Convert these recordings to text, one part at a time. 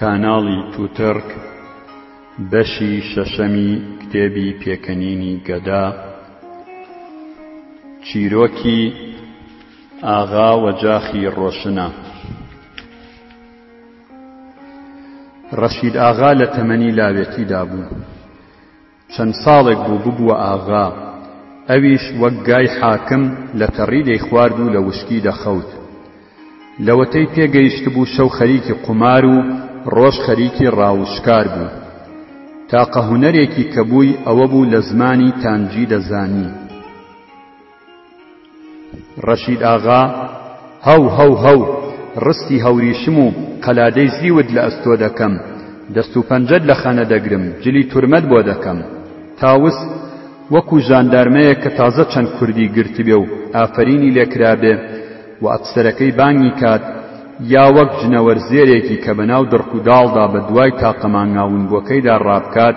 کاناڵی توتڕک بەشی شەشەمی کتێبی پێکەنینی گەدا چیرۆکی ئاغا وەجاخی ڕۆشنە ڕەشید ئاغا لە تەمەنی لاوێتیدا بوو چەند ساڵێک بوو ببووە ئاغا، ئەویش وەک گای حاکم لە تەڕی دەیخوارد و لە وشکی دەخەوت. لەوەتەی پێگەیشتبوو شەو خەریکی قومار و ڕۆژ خەریکی ڕاو و شکار بوو. تاقە هونەرێکی کە بووی ئەوە بوو لە زمانی تانجی دەزانی. ڕەشید ئاغا، هەو هەو هەو، ڕستی هەوریشم و قەلادەی زیوت لە ئەستۆ دەکەم، دەست و پەنجەت لە خەنە دەگرم، جلی تورمەت بۆ دەکەم. تاوس، وەکوو ژاندارمەیەک کە تازە چەند کوردی گرتبێ و ئافەرینی لێ کرابێ و ئەفسەرەکەی بانگی کات، یا وەک جنەوەر زێرێکی کە بەناو دڕک و داڵدا بە دوای تاقە مانگاونبووەکەیدا ڕابکات،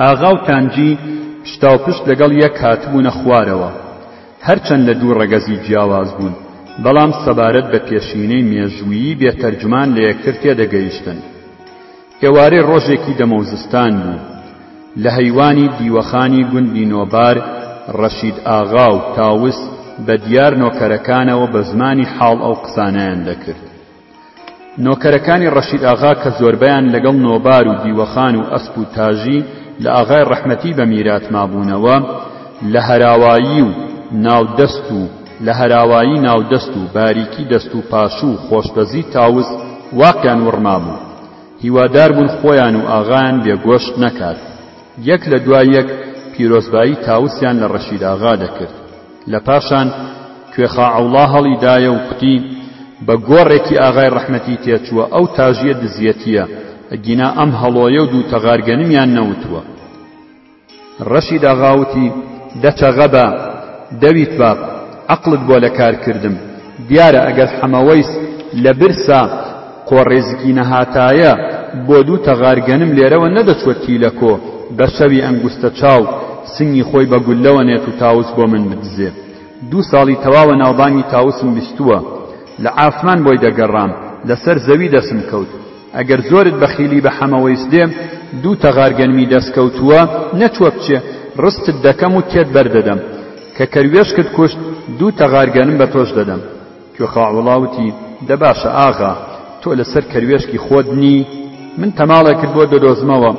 ئاغا و تانجی پشتاوپشت لەگەڵ یەک هاتبوونە خوارەوە. هەرچەند لە دوو ڕەگەزی جیاواز بوون، بەڵام سەبارەت بە پێشینەی مێژوویی بێ تەرجمان لە یەکتر تێدەگەیشتن. ئێوارەی ڕۆژێکی دەمە و زستان بوو. لە هەیوانی دیوەخانی گوندی نۆبار ڕەشید ئاغا و تاوس بە دیار نۆکەرەکانەوە بە زمانی حاڵ ئەو قسانەیان دەکرد. نۆکەرەکانی ڕەشید ئاغا کە زۆربەیان لەگەڵ نۆبار و دیوەخان و ئەسپ و تاژی لە ئاغای ڕەحمەتی بە میرات مابوونەوە، لە هەراوایی و ناودەست و لە هەراوایی ناودەست و باریکی دەست و پاشو و خۆشبەزی تاوس واقیان وڕ مابوو. هیوادار بوون خۆیان و ئاغایان بێ گۆشت نەکات. یەک لە دوای یەک پیرۆزبایی تاوسیان لە ڕەشید ئاغا دەکرد. لە پاشان کوێخا عەوڵا هەڵی دایە و کوتی، بە گۆڕێکی ئاغای ڕەحمەتی تێچووە ئەو تاژییە دزییەتییە، ئەگینا ئەم هەڵۆیە و دوو تەغار گەنمیان نەوتووە. ڕەشید ئاغا وتی، دە تەغە بە، دەویت باب، عەقڵت بۆ لە کار کردم، دیارە ئەگەر حەمەوەیس لە برسا خۆ ڕێزکی نەهاتایە بۆ دوو تەغار گەنم لێرەوە نەدەچووە تیلەکۆ بە شەوی ئەنگوستە چاو سنگی خۆی بە گوللەوە نێت و تاوس بۆ من بدزێ. دوو ساڵی تەواوە ناوبانگی تاوسم بیستووە. لە عاسمان بۆی دەگەڕام، لە سەر زەوی دەسم کەوت. ئەگەر زۆرت بەخیلی بە حەمەوەیس دێ، دوو تەغار گەنمی دەست کەوتووە، نەچووە بچێ، ڕستت دەکەم و تێت بەر دەدەم. کە کەروێشکت کوشت، دوو تەغار گەنم بە تۆش دەدەم. کوێخا عوڵا وتی، دە باشە ئاغا، تۆ لەسەر کەروێشکی خۆت نی؟ من تەماڵێکت بۆ دەدۆزمەوە،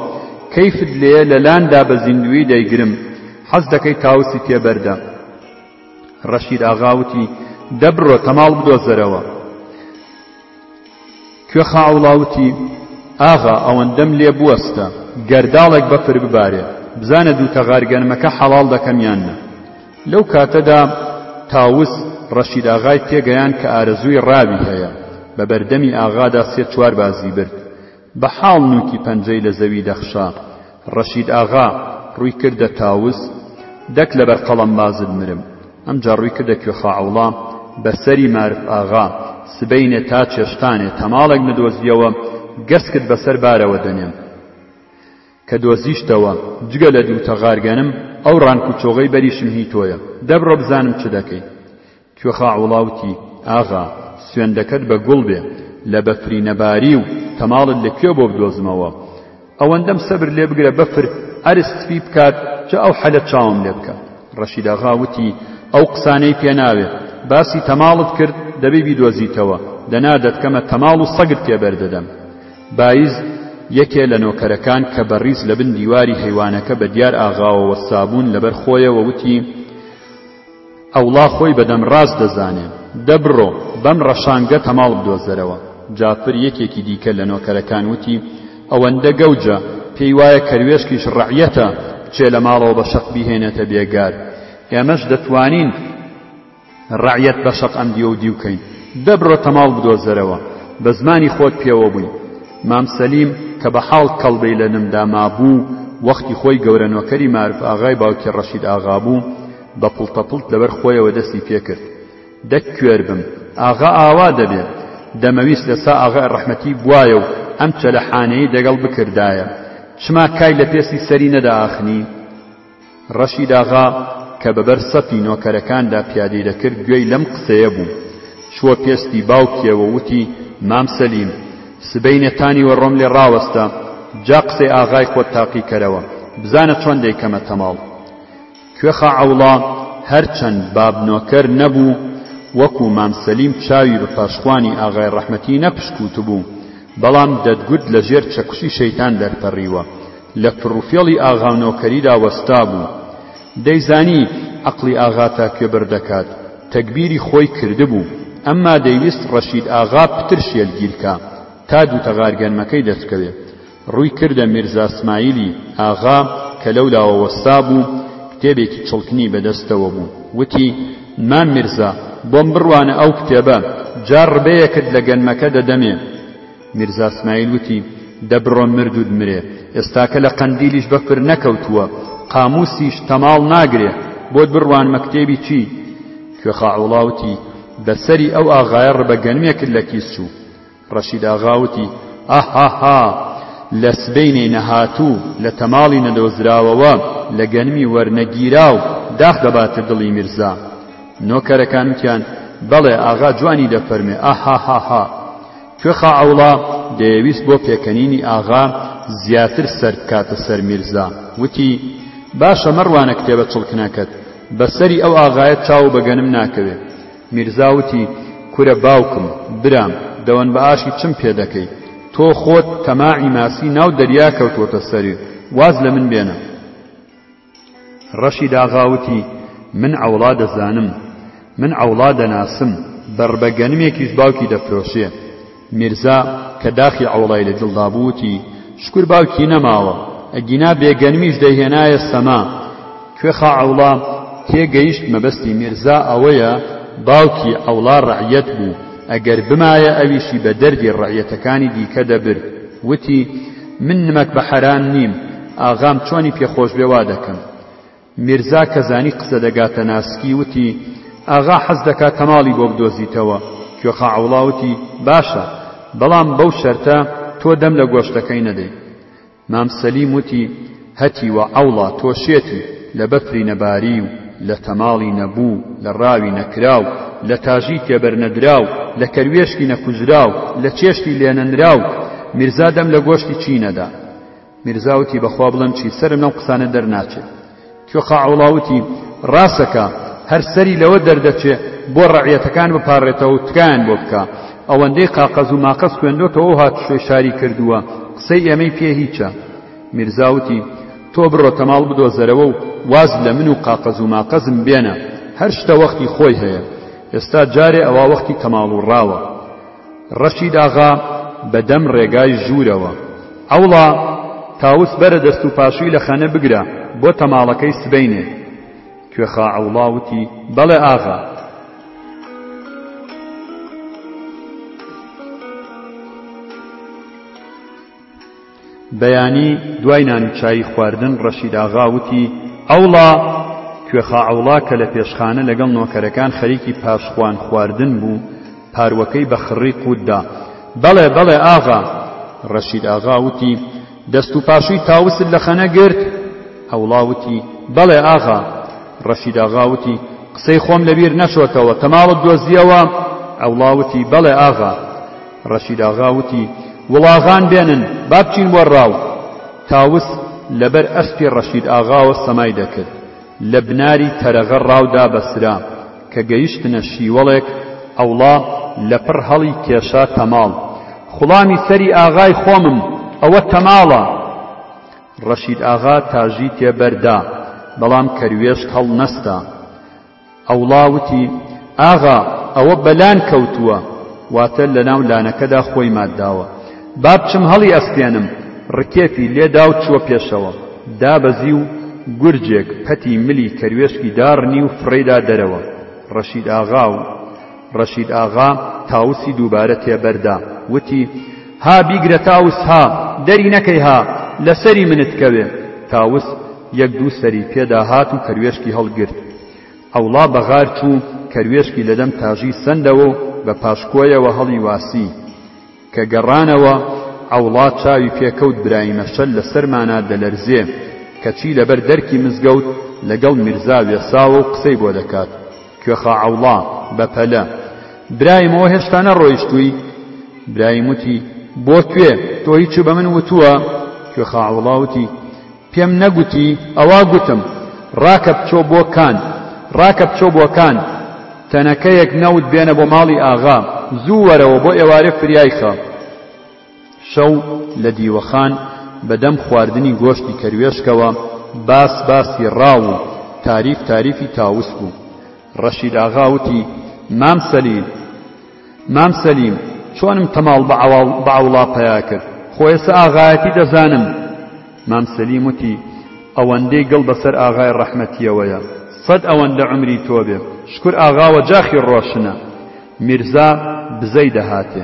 کەیفت لێیە لە لاندا بە زیندوویی دەیگرم، حەز دەکەی تاوسی پێ بەردە؟ ڕەشید ئاغا وتی، دە بڕۆ تەماڵ بدۆزەرەوە. کوێخا عەوڵا وتی، ئاغا ئەوەندەم لێ بوەستە، گەرداڵێک بەفر ببارێ، بزانە دوو تەغار گەنمەکە حەڵاڵ دەکەم یان نە. لەو کاتەدا تاوس ڕەشیداغای پێگەیاند کە ئارەزووی ڕاوی هەیە، بە بەردەمی ئاغادا سێ چوار بازی برد، بە حاڵ نووکی پەنجەی لە زەوی دەخشا، ڕەشید ئاغا، ڕووی کردە تاوس، دەک لەبەر قەڵەمبازت مرم، ئەمجا ڕووی کردە کوێخاعەوڵا، بە سەری مارف ئاغا، سبەینێ تا چێشتانێ تەماڵێک ندۆزییەوە، گەسکت بە سەر بارەوە دەنێم. کە دۆزیشتەوە، جگە لە دوو تەغارگەنم، ئەو ڕانک و چۆغەی بەریشم هی تۆیە، دەبڕە بزانم چ دەکەی. کوێخا عوڵا وتی، ئاغا، سوێندەکەت بە گوڵ بێ، لە بەفری نەباری و تەماڵت لە کوێ بۆ بدۆزمەوە؟ ئەوەندەم سەبر لێ بگرە بەفر عەرز تفی بکات، جا ئەو حەلە چاوم لێ بکە. ڕەشیداغا وتی، ئەو قسانەی پێ ناوێ، باسی تەماڵت کرد، دەبی بیدۆزیتەوە، دەنا دەتکەمە تەماڵ و سەگت پێ بەر دەدەم. بایز، یەکێ لە نۆکەرەکان کە بە ڕیز لە بن دیواری هەیوانەکە بە دیار ئاغاوە وەستابوون لەبەر خۆیەوە وتی، ئەوڵا خۆی بە دەمڕاست دەزانێ. دە بڕۆ، بەم ڕەشانگە تەماڵ بدۆزەرەوە. جافر یەکێکی دیکە لە نۆکەرەکان وتی، ئەوەندە گەوجە، پێی وایە کەروێشکیش ڕەعیەتە، بچێ لە ماڵەوە بە شەق بیهێنێتە بێگار. ئێمەش دەتوانین ڕەعیەت بە شەق ئەم دیوە و دیو کەین. دە بڕۆ تەماڵ بدۆزەرەوە. بە زمانی خۆت پێوە بووی. مام سەلیم کە بە حاڵ کەڵبەی لە نم دا مابوو و وەختی خۆی گەورە نۆکەری مارف ئاغای باوکی ڕەشید ئاغا بوو، بە پڵتەپڵت لە بەر خۆیەوە دەستی پێ کرد. دەک کوێر بم، ئاغا ئاوا دەبێ! دەمەویست لە سا ئاغای ڕەحمەتی بوایە و ئەم چەلەحانێی دەگەڵ بکردایە. چما کای لە پێستی سەری نەدائاخنی؟ ڕەشیداغا کە بە بەر سەفی نۆکەرەکاندا پیادەی دەکرد گوێی لەم قسەیە بوو، چووە پێستی باوکیەوە وتی، مام سەلیم! سبەینێ تا نیوەڕۆم لێ ڕاوەستە، جا قسەی ئاغای خۆت تاقی کەرەوە، بزانە چۆن دەیکەمەتە ماڵ. کوێخا عەوڵا هەر چەند باب نۆکەر نەبوو، وەکوو مام سەلیم چاوی بە پاشخوانی ئاغای ڕەحمەتی نەپشکووتبوو، بەڵام دەتگوت لە ژێر چەکوشی شەیتان دەرپەڕیوە، لە پڕوفێڵی ئاغا و نۆکەریدا وەستابوو، دەیزانی عەقڵی ئاغا تا کوێ بەر دەکات، تەگبیری خۆی کردبوو، ئەمما دەیویست ڕەشید ئاغا پتر شێلگیرکا، تا دووتەغار گەنمەکەی دەرچکەوێ. ڕووی کردە میرزاسمایلی ئاغا کە لەو لاوە وەستابوو، کتێبێکی چڵکنی بە دەستەوە بوو، وتی، مام میرزا، بۆم بڕوانە ئەو کتێبە، جا ڕبەیەکت لە گەنمەکە دەدەمێ. میرزاسمایل وتی، دەبڕۆ مردووت مرێ، ئێستاکە لە قەندیلیش بەفر نەکەوتووە، قامووسیش تەماڵ ناگرێ، بۆت بڕوانمە کتێبی چی؟ کوێخاوڵا وتی، بە سەری ئەو ئاغایە ڕبە گەنمێکت لە کیس چوو. ڕەشیداغا وتی، ئاهاها! لە سبەینێی نەهاتوو، لە تەماڵی نەدۆزراوەوە، لە گەنمی وەرنەگیراو، داخ دەباتە دڵی میرزا. نۆکەرەکان وتیان، بەڵێ، ئاغا جوانی دەفەرموێ، ئاهاهاها! کوێخا عەوڵا دەیەویست بۆ پێکەنینی ئاغا زیاتر سەر بکاتە سەر میرزا، وتی، باشە مەڕوانە کتێبە چڵکنەکەت، بە سەری ئەو ئاغایە چاو و بەگەنم ناکەوێ. میرزا وتی، کورە باوکم، برام، دەوەن بە ئاشی چم پێ دەکەی؟ تۆ خۆت تەماعی ماسی ناو دەریا کەوتووەتە سەری، واز لە من بێنە. ڕەشید ئاغا وتی، من عەوڵا دەزانم، من عەوڵا دەناسم، بە ڕبە گەنمێکیش باوکی دەفرۆشێ. میرزا کە داخی عەوڵای لە دڵدا بوو وتی، شکور باوکی نەماوە، ئەگینا بێ گەنمیش دەیهێنایە سەما. کوێخا عەوڵا تێگەیشت مەبەستی میرزا ئەوەیە باوکی عەوڵا ڕەعیەت بوو، ئەگەر بمایە ئەویشی بە دەردی ڕەعیەتەکانی دیکە دەبرد. وتی، من نمەک بە حەران نیم ئاغام چۆنی پێ خۆش بێ وا دەکەم. میرزا کە زانی قسە دەگاتە ناسکی وتی، ئاغا حەز دەکا تەماڵی بۆ بدۆزیتەوە، کوێخا عەوڵا وتی، باشە، بەڵام بەو شەرتە تۆ دەم لە گۆشتەکەی نەدەی. مام سەلیم وتی، هەتیوە عەوڵا تۆ شێتی لە بەفری نەباری و لە تەماڵی نەبوو، لە ڕاوی نەکراو، لە تاژی تێبەرنەدراو، لە کەروێشکی نەکوژراو، لە چێشتی لێنەنراو، میرزا دەم لە گۆشتی چی نەدا؟ میرزا وتی بەخوا بڵێم چی، سەرم لەم قسانە دەرناچێ. توێقا عەوڵا وتی ڕاسەکە، هەر سەری لەوە دەردەچێ بۆ ڕەعیەتەکان بپاڕێتەوە و تکایان بۆ بکا، ئەوەندەی قاقەز و ماقەز خوێندۆتەوە و هاتوچۆی شاری کردووە، قسەی ئێمەی پێ هیچە. میرزا وتی، تۆ بڕۆ تەماڵ بدۆزەرەوە و واز لە من و قاقەز و ماقەزم بێنە، هەر شتە وەختی خۆی هەیە، ئێستا جارێ ئەوا وەختی تەماڵ و ڕاوە. ڕەشید ئاغا بە دەم ڕێگای ژوورەوە، عەوڵا، تاوس بەرە دەست و پاشووی لە خەنە بگرە بۆ تەماڵەکەی سبەینێ. کوێخا عەوڵا وتی، بەڵێ ئاغا. بەیانی دوای نان و چایی خواردن ڕەشید ئاغا وتی، عەوڵا! کوێخا عەوڵا کە لە پێشخانە لەگەڵ نۆکەرەکان خەریکی پاشخوان خواردن بوو، پارووەکەی بە خڕی قووت دا، بەڵێ بەڵێ ئاغا! ڕەشید ئاغا وتی، دەست و پاشووی تاوست لە خەنە گرت؟ عەوڵا وتی، بەڵێ ئاغا! ڕەشید ئاغا وتی، قسەی خۆم لەبیر نەچۆتەوە، تەماڵت دۆزییەوە؟ عەوڵا وتی، بەڵێ ئاغا! ڕەشید ئاغا وتی، وڵاغان بێنن، با بچین بۆ ڕاو. تاوس لەبەر ئەسپی ڕەشید ئاغاوە سەمای دەکرد. لە بناری تەرەغە ڕاو دابەسرا. کە گەیشتنە شیوەڵێک، ئەوڵا لەپڕ هەڵی کێشا تەماڵ. خوڵامی سەری ئاغای خۆمم، ئەوە تەماڵە! ڕەشید ئاغا تاژی تێ بەر دا، بەڵام کەروێشک هەڵ نەستا. ئەوڵا وتی، ئاغا، ئەوە بە لان کەوتووە، واتە لە ناو لانەکەدا خۆی مات داوە. با بچم هەڵیئەستێنم. ڕکێفی لێ دا و چووە پێشەوە. دابەزی و گورجێک پەتی ملی کەروێشکی داڕنی و فڕێیدا دەرەوە. ڕەشید ئاغا و. ڕەشید ئاغا تاوسی دووبارە تێبەردا، وتی، ها بیگرە تاوس ها، دەری نەکەی ها، لە سەری منت کەوێ! تاوس یەک دوو سەری پێدا هات و کەروێشکی هەڵگرت. عەوڵا بە غار چوو، کەروێشکی لە دەم تاژی سەندەوە و بە پاشکۆیەوە هەڵی واسی. کە گەڕانەوە عەوڵا چاوی پێ کەوت برای مەشەل لە سەرمانا دەلەرزێ کەچی لەبەر دەرکی مزگەوت لەگەڵ میرزا وێساوە و قسەی بۆ دەکات کوێخا عەوڵا بە پەلە برایم ئەوە هێشتا نەڕۆیشتووی برایم وتی بۆ کوێ تۆ هیچ بە من وتووە کوێخا عەوڵا وتی پێم نەگوتی ئەوا گوتم، ڕاکە بچۆ بۆ کان، ڕاکە بچۆ بۆ کان، تەنەکەیەک نەوت بێنە بۆ ماڵی ئاغا، زوو وەرەوە بۆ ئێوارێ فریای خە. شەو لە دیوەخان بە دەم خواردنی گۆشتی کەروێشکەوە باس باسی ڕاو و تاریف تاریفی تاوس بوو. ڕەشید ئاغا وتی، مام سەلیم! مام سەلیم چۆنم تەماڵ بە عەوڵا پەیا کرد خۆ ئێستا ئاغایەتی دەزانم مام سەلیم وتی ئەوەندەی گڵ بەسەر ئاغای ڕەحمەتیەوەیە سەد ئەوەندە عەمری تۆ بێ شکور ئاغا وەجاخی ڕۆشنە میرزا بزەی دەهاتێ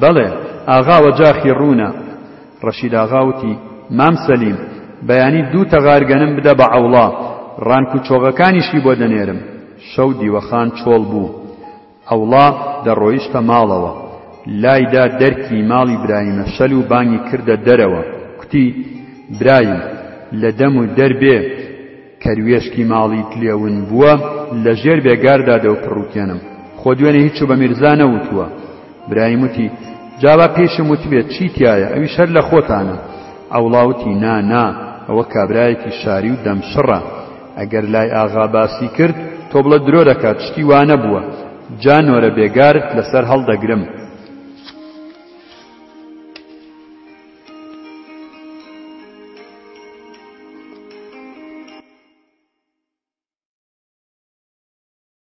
بەڵێ ئاغا وەجاخی ڕوونە ڕەشید ئاغا وتی مام سەلیم بەیانی دوو تەغار گەنم بدە بە عەوڵا ڕانک و چۆغەکانیشی بۆ دەنێرم شەو دیوەخان چۆڵ بوو ئەوڵا دەڕۆیشتە ماڵەوە لای دا دەرکی ماڵی برایمە شەل و بانگی کردە دەرەوە کوتی، برایم لە دەم و دەر بێ کەروێشکی ماڵیت لێ ون بووە لە ژێر بێگاردا دەوپڕوکێنم خۆ دوێنێ هیچ و بە میرزا نەوتووە برایم وتی، جا با پێیشم وتبێت چی تیایە ئەویش هەر لە خۆتانە ئەوڵا وتی، نا نا ئەوە کابرایەکی شاری و دەم شڕە. ئەگەر لای ئاغا باسی کرد تۆ بڵە درۆ دەکات شتی وانەبووە جا نۆرە بێگارت لەسەر هەڵدەگرم.